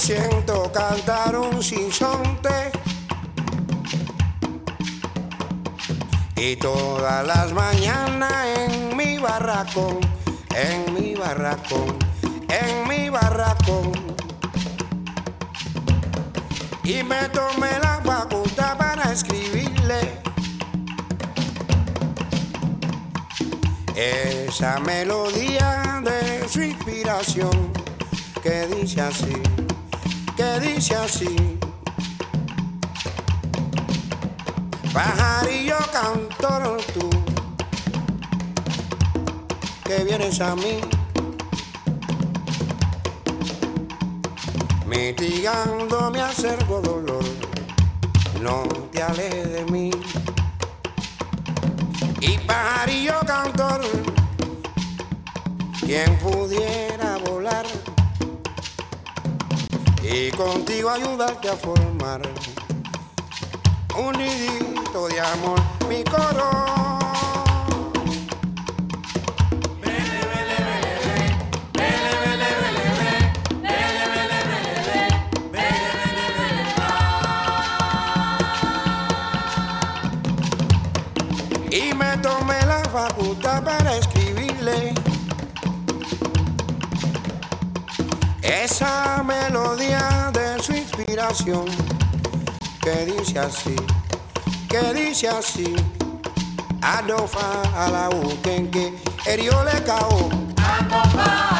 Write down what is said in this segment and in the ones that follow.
siento cantar un sinsonte. Y todas las mañanas en mi barracón, en mi barracón, en mi barracón. Y me tomé la facultad para escribirle esa melodía de su inspiración que dice así, que dice así. Pajarillo cantor tú, que vienes a mí, mitigando mi acervo dolor, no te alejes de mí. Y pajarillo cantor, quien pudiera volar y contigo ayudarte a formar un nidito de amor, mi coro. Esa melodía de su inspiración que dice así, que dice así. Adofa a la ukenke, erio le cao. Erio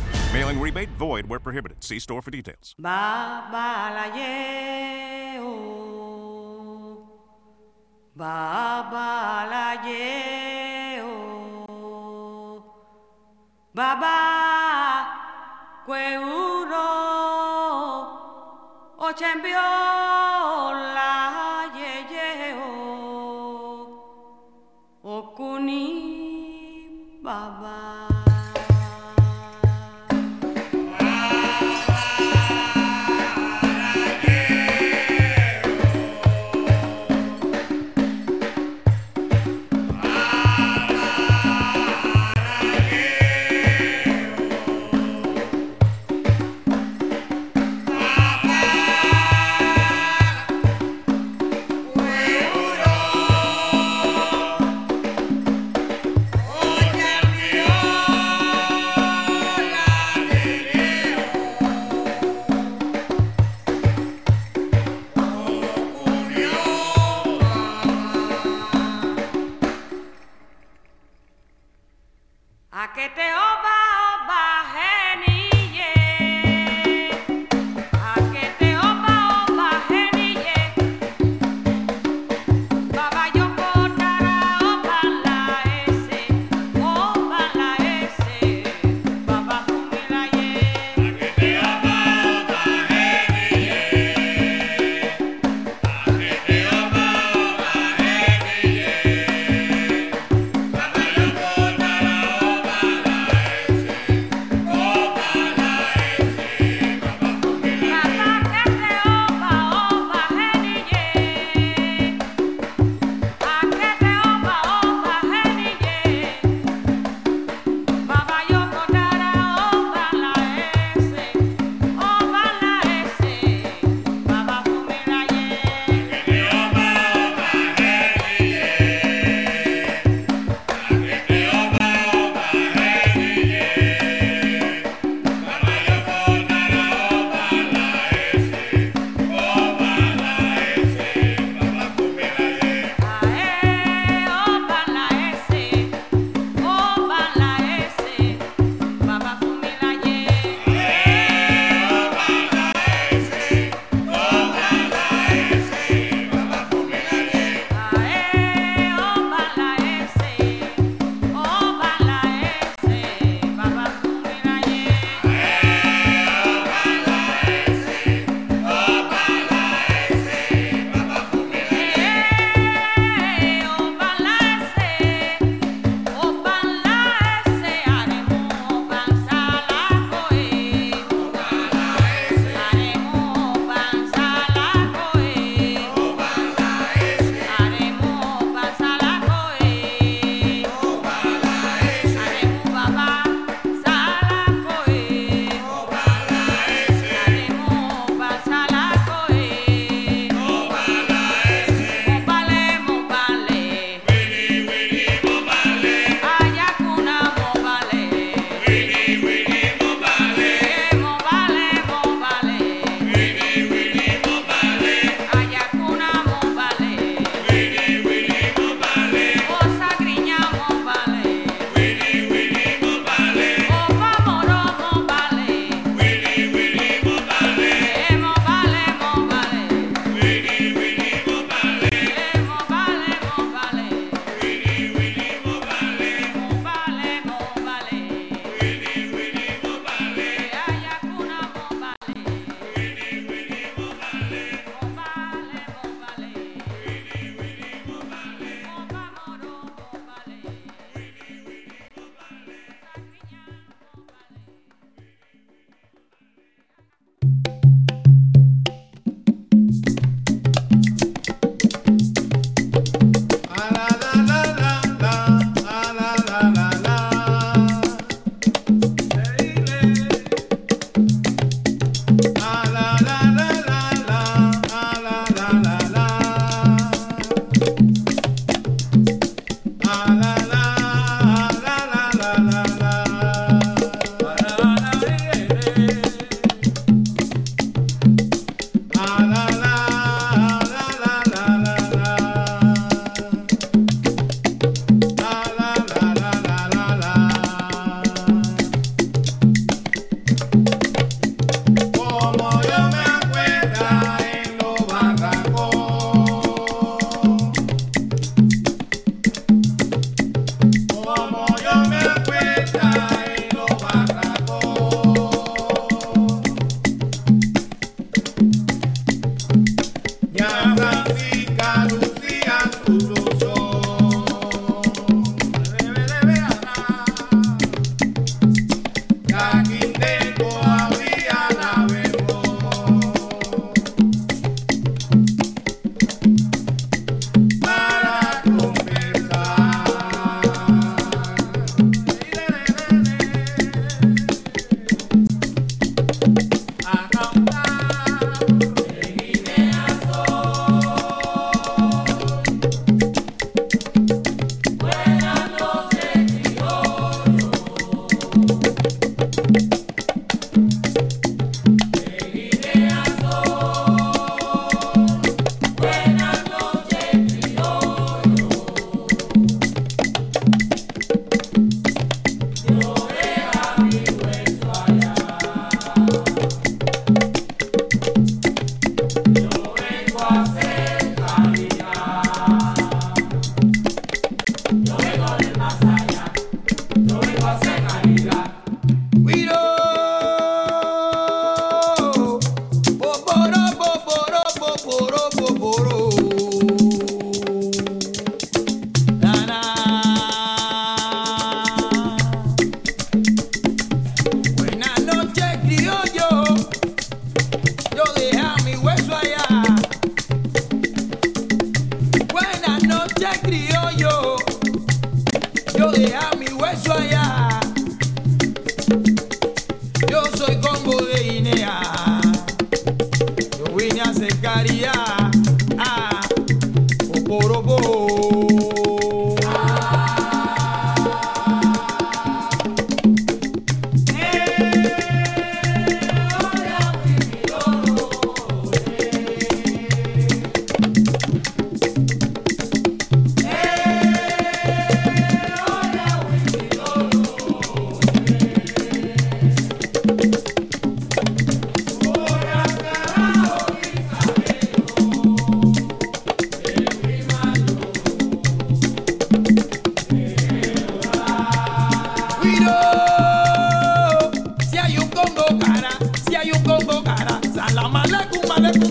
Mailing rebate void where prohibited. See store for details. Babalayeo, babalayeo, Baba Kweuro Ochembiola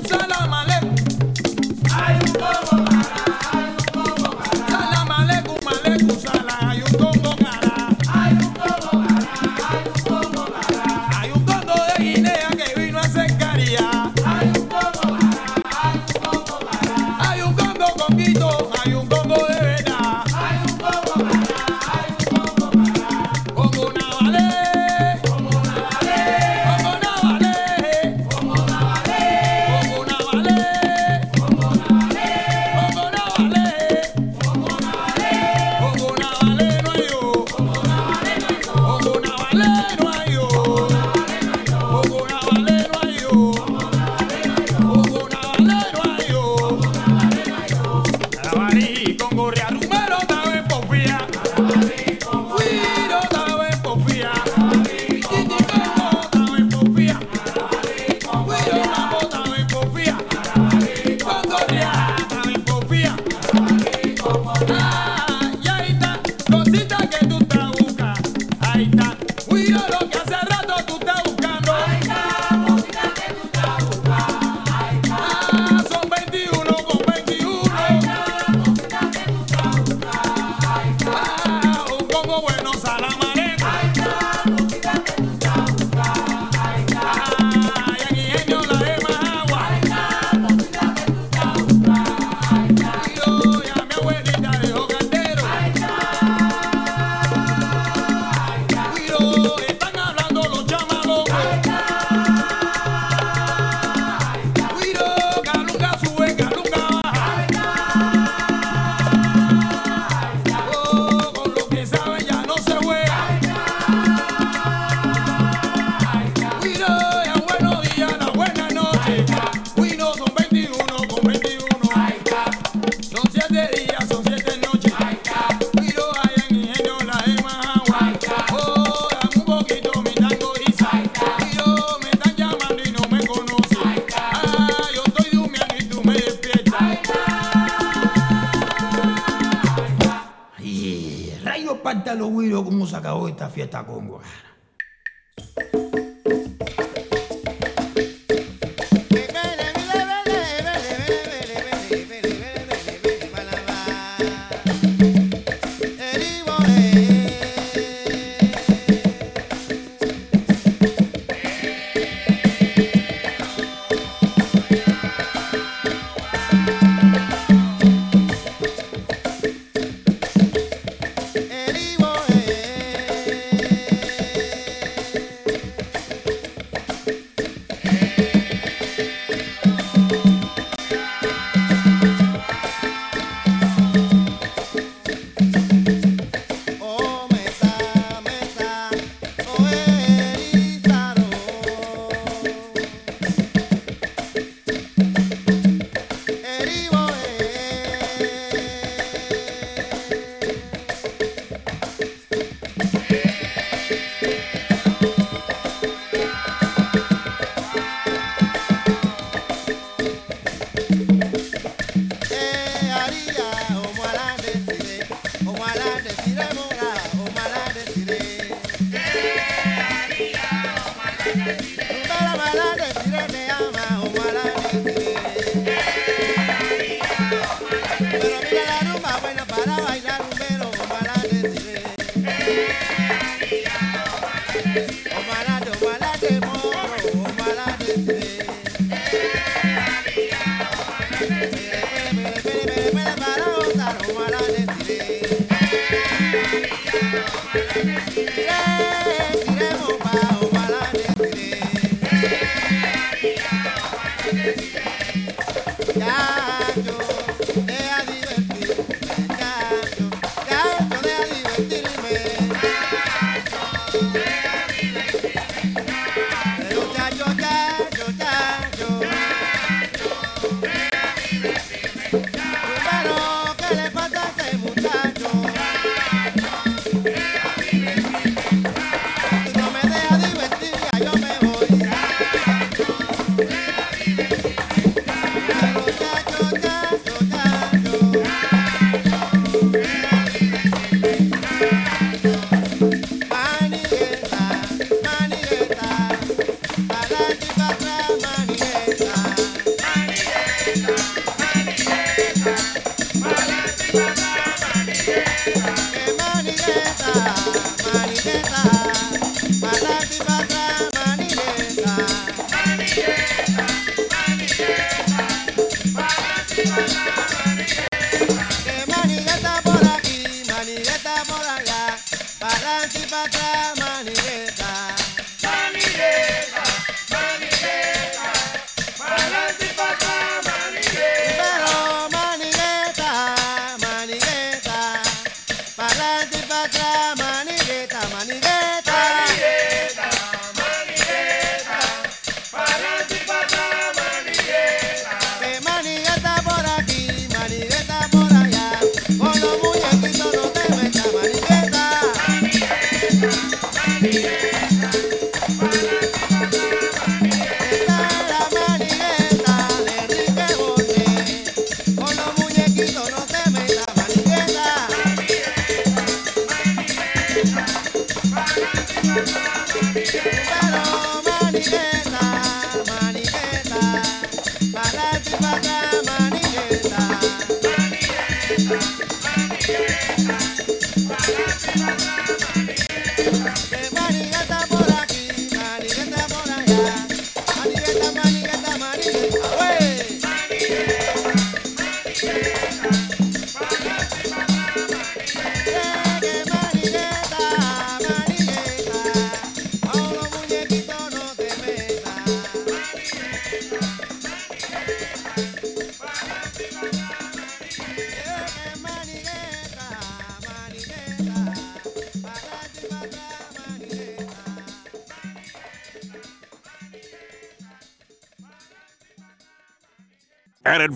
fiesta Tagonguara.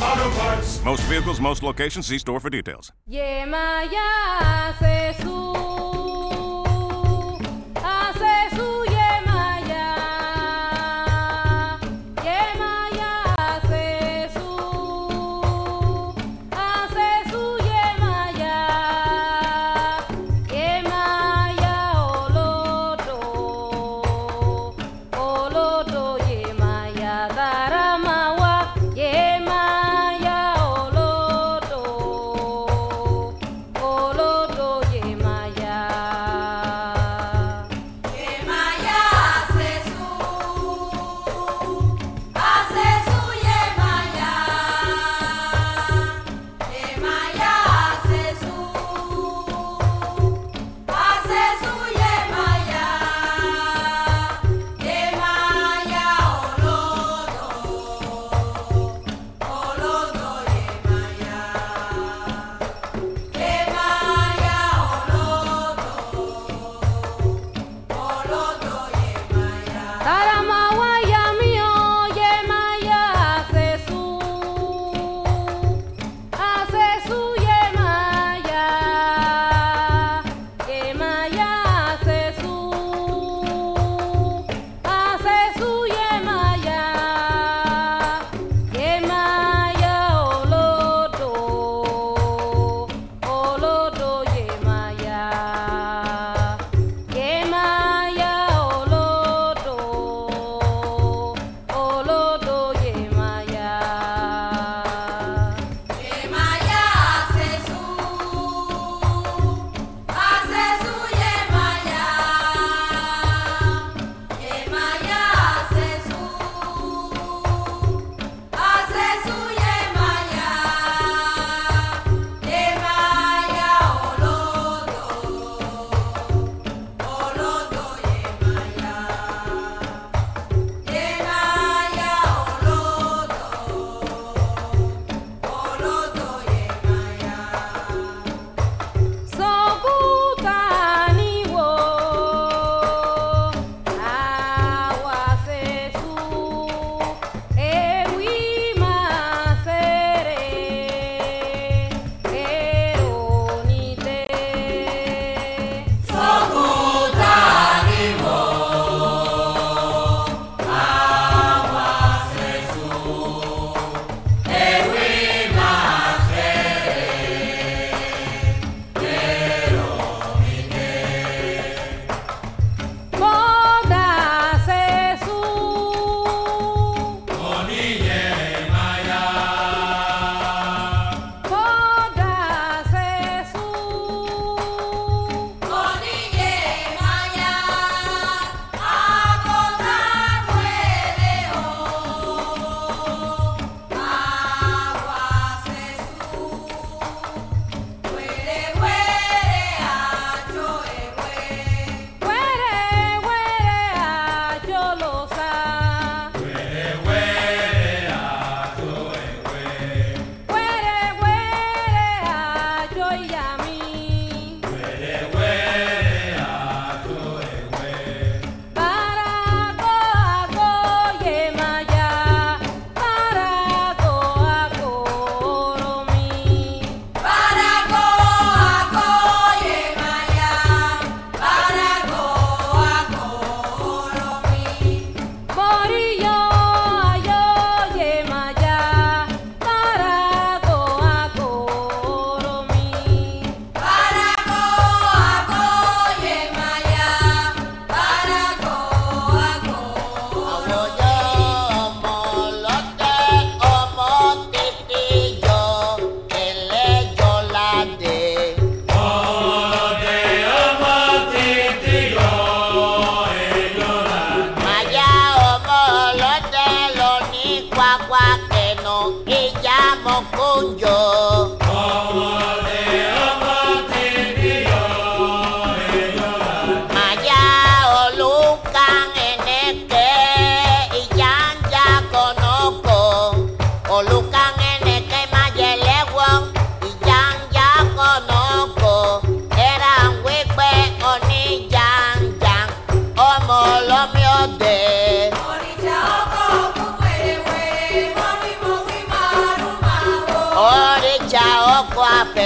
Auto Parts. most vehicles, most locations. See store for details.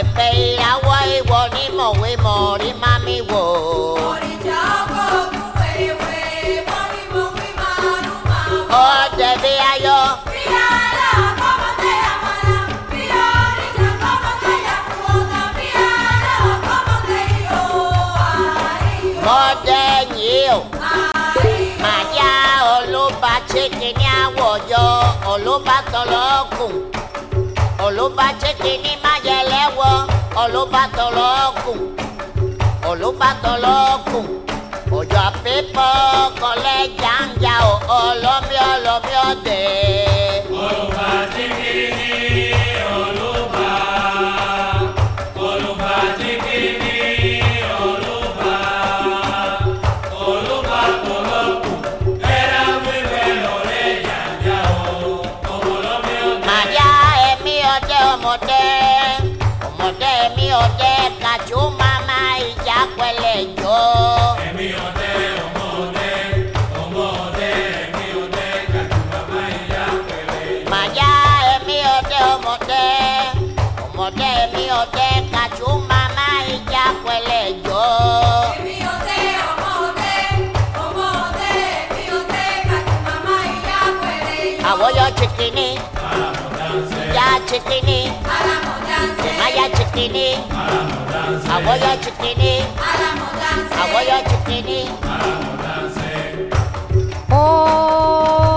Pẹ̀pẹ̀ ìràwọ̀ ìwọ ní mọ̀wé mọ̀rí má mi wò. Òrìṣà ọkọ̀ ògùn wèrèwé mọ́ ni mo fi máa rún máa wò. Ọ̀dẹ̀ bí ayọ̀. Mọ̀dẹ̀ yìí o. Màjá olóba chicken ọlọ́ba cheke ní májẹ̀lẹ̀ wọ ọlọ́ba tọlọ́kùn ọlọ́ba tọlọ́kùn ọjọ́ pípọ́ kọlẹ̀ jàǹjà ọlọ́mí ọlọ́mí ọ̀dẹ́. ọlọ́ba. chikini. Alamu dance. Maya chikini. Alamu dance. Awoya chikini. Alamu dance. Awoya chikini. Alamu dance. Oh.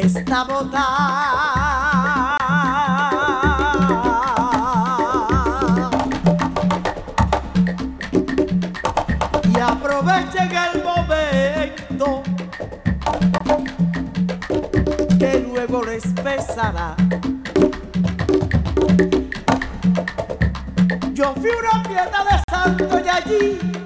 Está botada. Y aprovechen el momento que luego les pesará. Yo fui una fiesta de santo y allí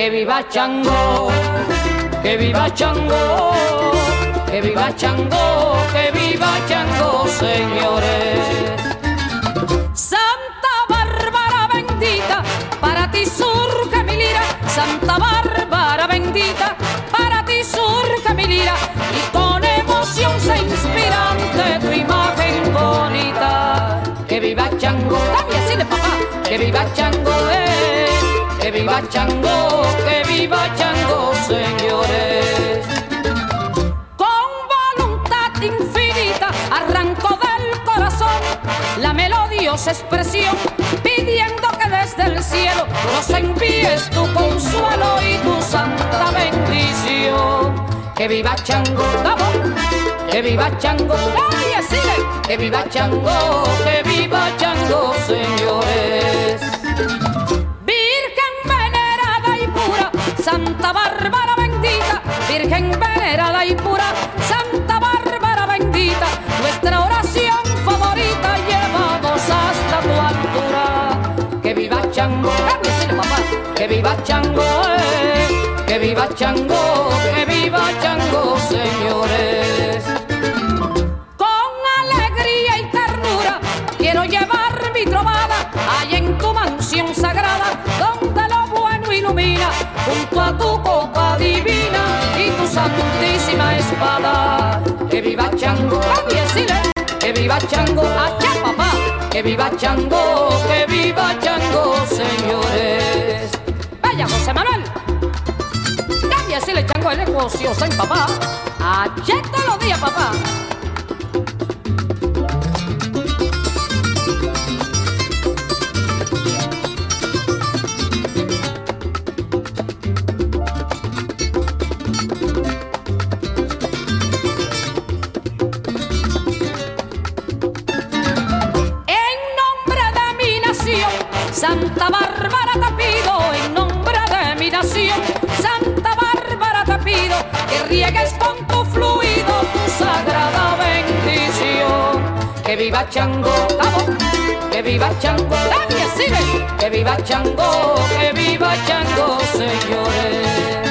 Que viva Chango, que viva Chango, que viva Chango, que viva Chango, señores. Santa Bárbara bendita, para ti surge mi lira. Santa Bárbara bendita, para ti surge mi lira. Y con emoción se inspira ante tu imagen bonita. Que viva Chango, también así de papá, que viva Chango, eh. Que viva Chango, que viva Chango, señores. Con voluntad infinita arrancó del corazón la melodiosa expresión, pidiendo que desde el cielo nos envíes tu consuelo y tu santa bendición. Que viva Chango, vamos, que viva Chango, ay, de, que viva Chango, que viva Chango, señores. Virgen venerada y pura, Santa Bárbara bendita, nuestra oración favorita llevamos hasta tu altura. Que viva Chango, que viva Chango, eh, que viva Chango, que viva Chango, allá papá, que viva Chango, que viva Chango, señores. Vaya José Manuel. Cámbiasele Chango el negocio, en papá. Allá todos los días, papá. Que viva Chango, vamos, que viva Chango, nadie sigue, que viva Chango, que viva Chango, señores.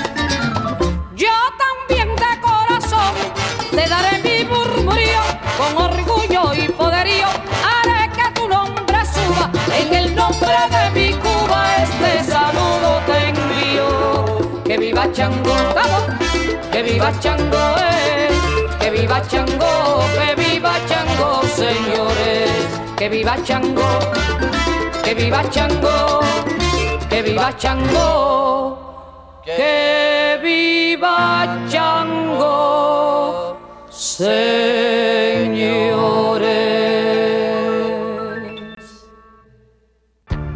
Yo también de corazón te daré mi murmurío con orgullo y poderío, haré que tu nombre suba en el nombre de mi Cuba, este saludo te envío. Que viva Chango, vamos, que viva Chango, eh, que viva Chango, que viva que viva Chango, que viva Chango, que viva Chango, que viva Chango, señores.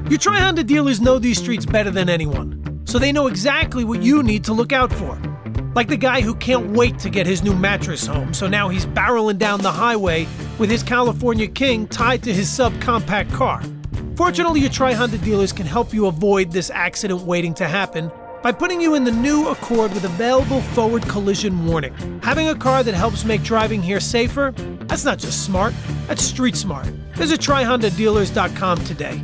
Your Tri Honda dealers know these streets better than anyone, so they know exactly what you need to look out for. Like the guy who can't wait to get his new mattress home, so now he's barreling down the highway with his California King tied to his subcompact car. Fortunately, your Tri Honda dealers can help you avoid this accident waiting to happen by putting you in the new Accord with available forward collision warning. Having a car that helps make driving here safer, that's not just smart, that's street smart. Visit tryhondadealers.com today.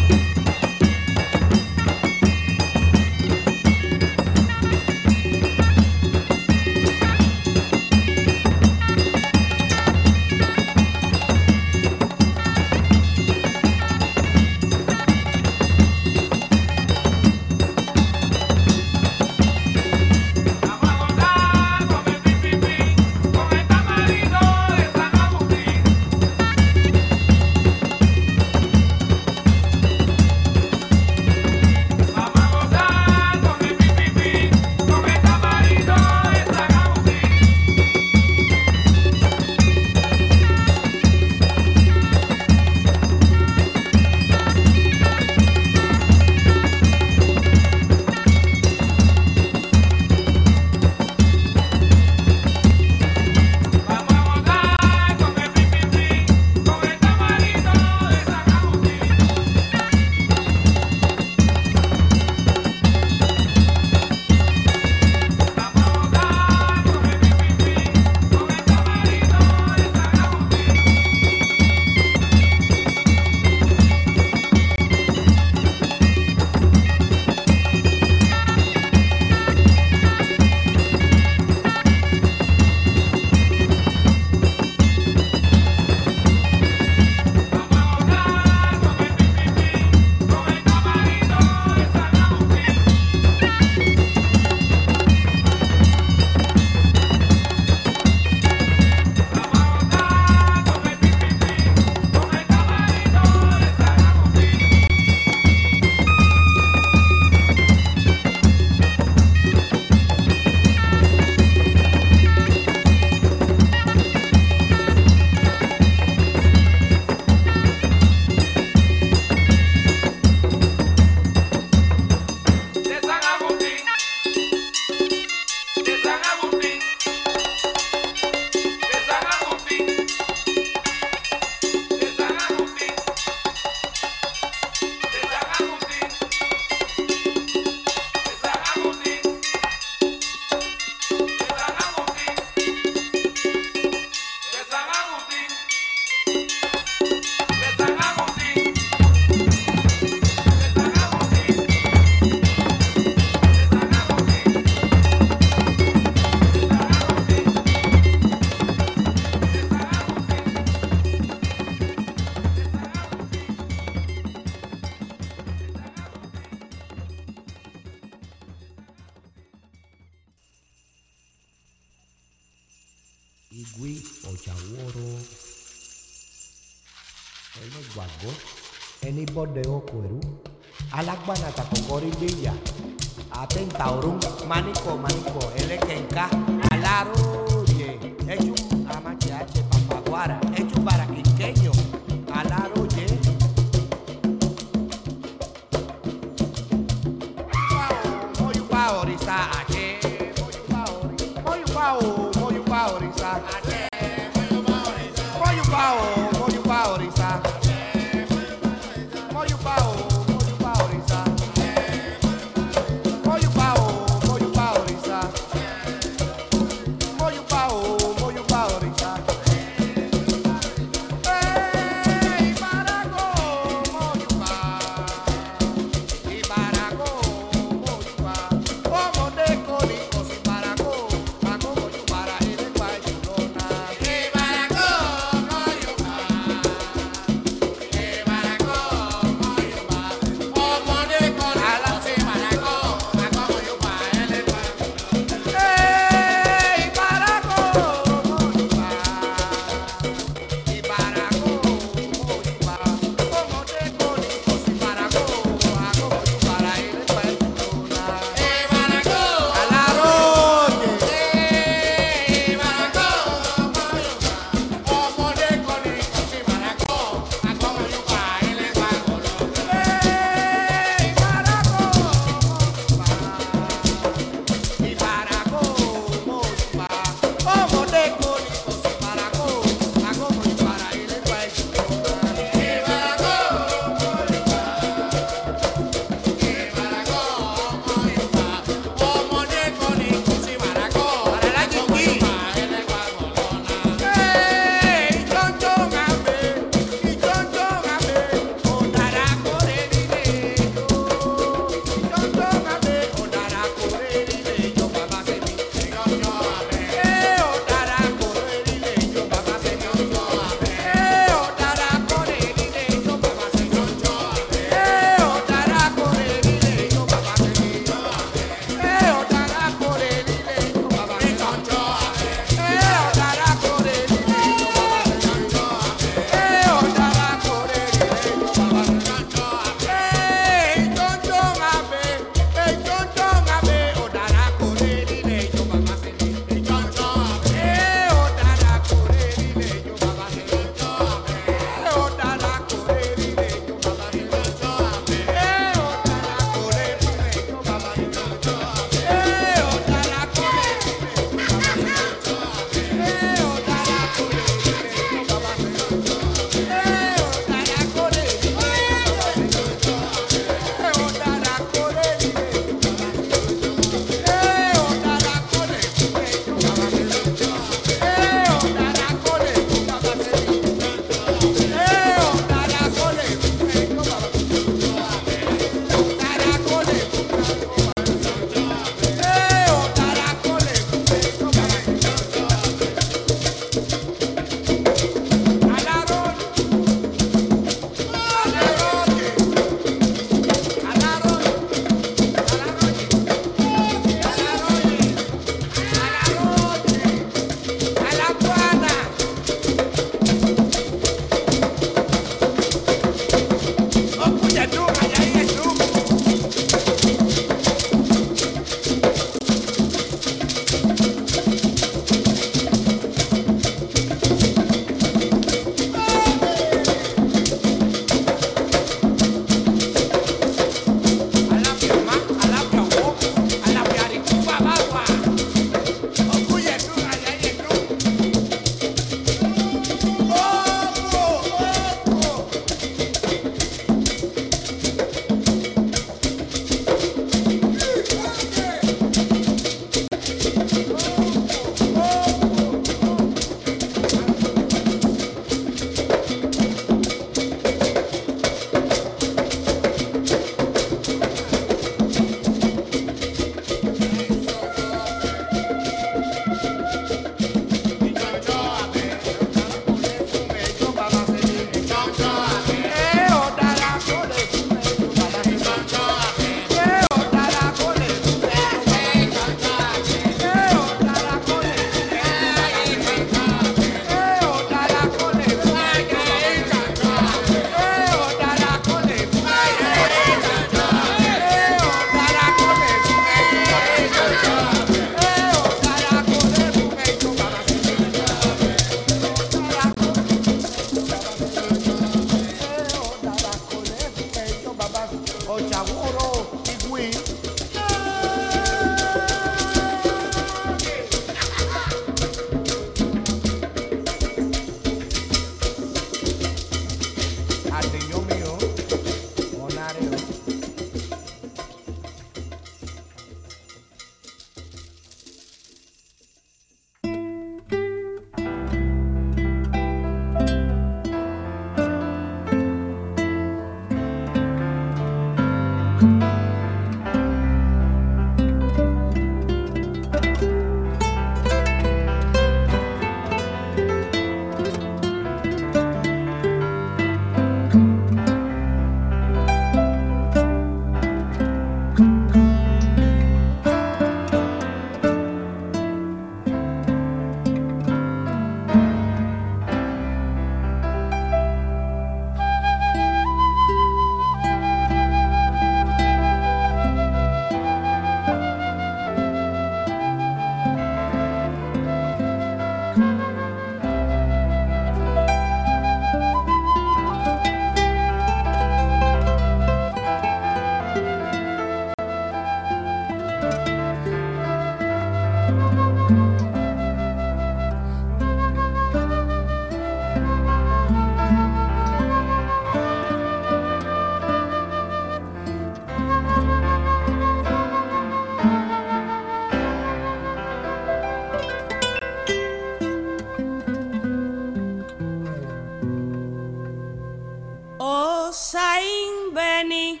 zain beni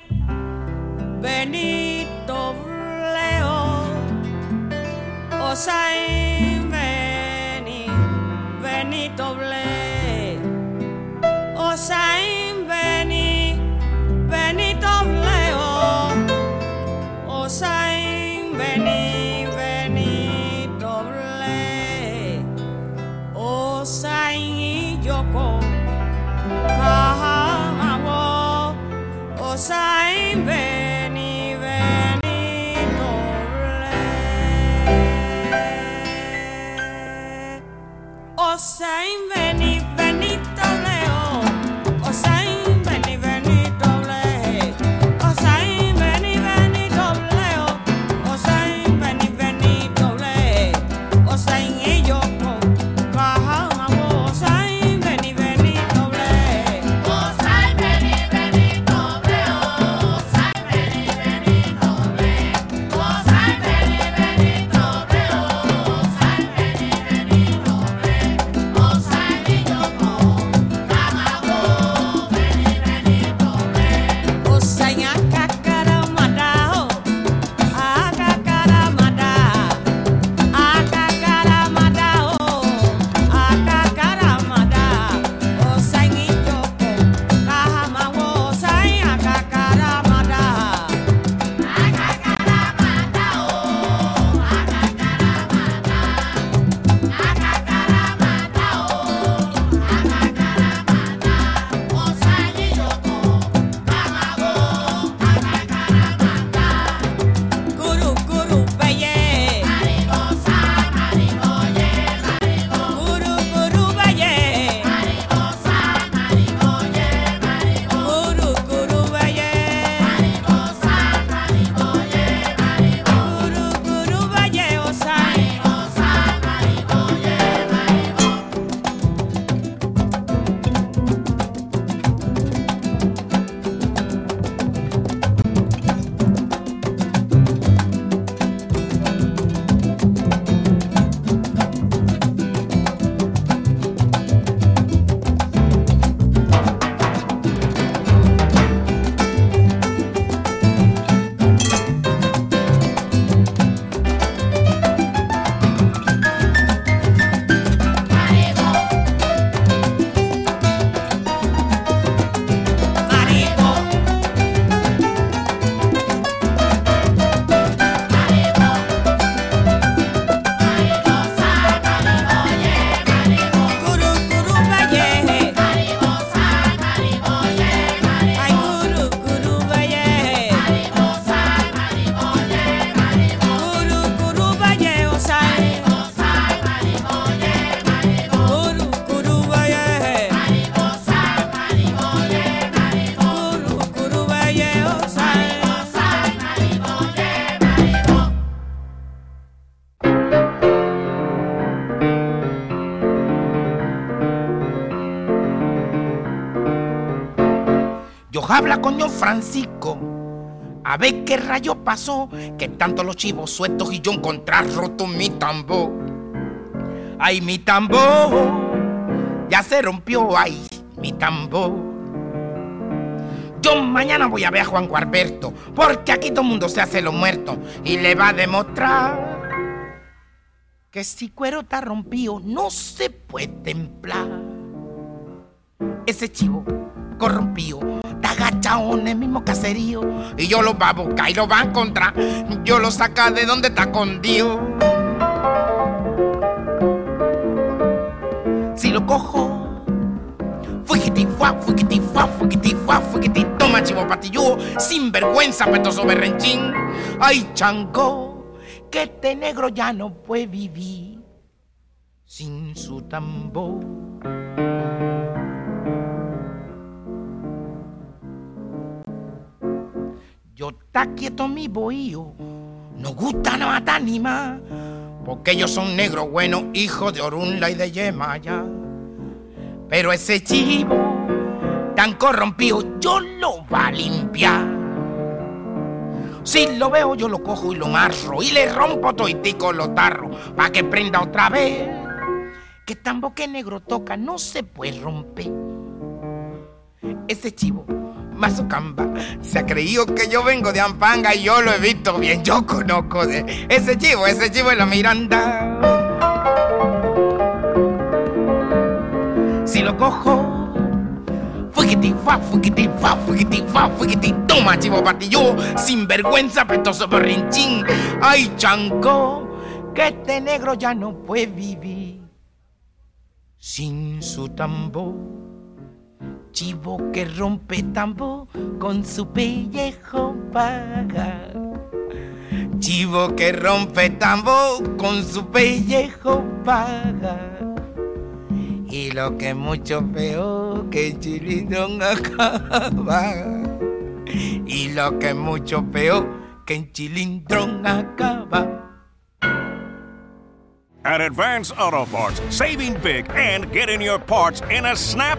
Benito León, osain Habla con Don Francisco. A ver qué rayo pasó, que tanto los chivos sueltos y yo encontrar roto mi tambor. Ay, mi tambor, ya se rompió, ay, mi tambor. Yo mañana voy a ver a Juan Gualberto, porque aquí todo el mundo se hace lo muerto y le va a demostrar que si cuero está rompido no se puede templar. Ese chivo corrompido en el mismo caserío y yo lo va a buscar y lo va a encontrar. Yo lo saca de donde está escondido. Si lo cojo, fuá, fuigiti, fuá, fuigiti, toma chivo patilludo, sin vergüenza, petoso berrenchín. Ay, chango, que este negro ya no puede vivir sin su tambor. Está quieto mi bohío, no gusta no matar ni más, porque ellos son negros buenos, hijos de Orunla y de Yemaya. Pero ese chivo tan corrompido, yo lo va a limpiar. Si lo veo, yo lo cojo y lo marro y le rompo toitico los tarros pa' que prenda otra vez. Que tambo que negro toca no se puede romper. Ese chivo Mazucamba. Se ha creído que yo vengo de Ampanga y yo lo he visto bien. Yo conozco ese chivo, ese chivo es la Miranda. Si lo cojo, fuiquiti fa, fuiquiti fa, fuiquiti fa, fuiquiti, toma chivo patillo, sin vergüenza, petoso berrinchín. Ay, chanco, que este negro ya no puede vivir sin su tambor. Chivo que rompe tambo con su pellejo paga. Chivo que rompe tambo con su pellejo paga. Y lo que mucho peor que chilindrón acaba. Y lo que mucho peor que en chilindrón acaba. At Advance Auto Parts, saving big and getting your parts in a snap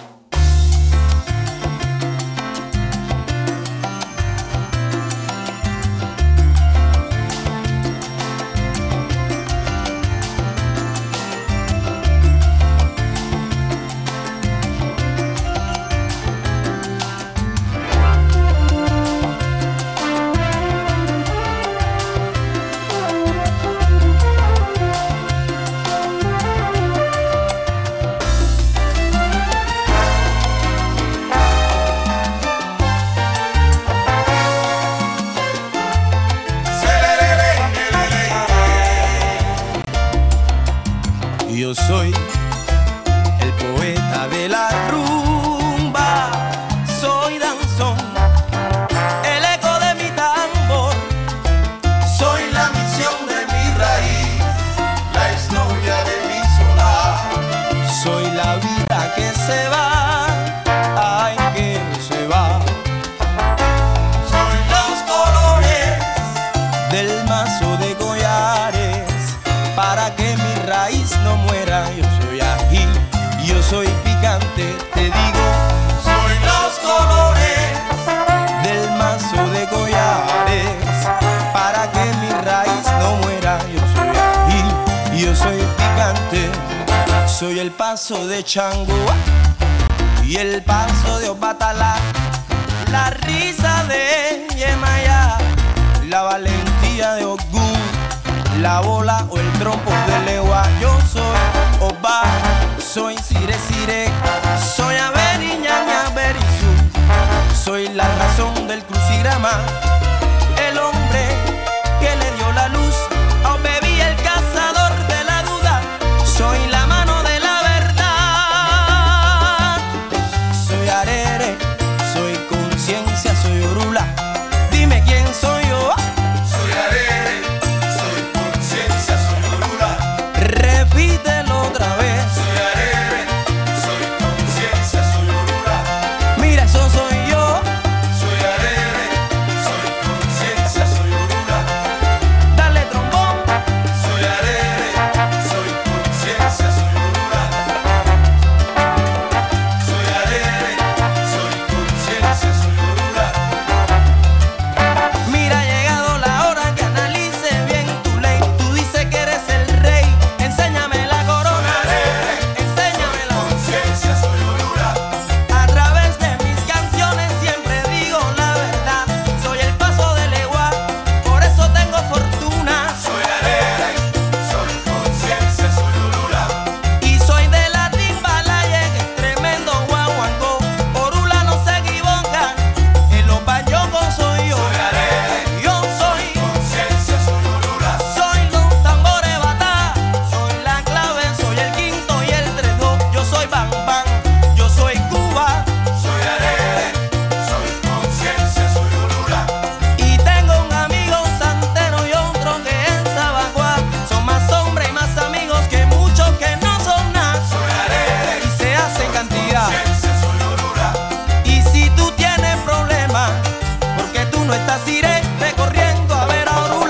Soy el paso de Chango y el paso de Obatalá, la risa de Yemaya, la valentía de Ogún la bola o el trompo de legua. Yo soy Oba, soy Sire Sire, soy Averiña Averizu, soy la razón del crucigrama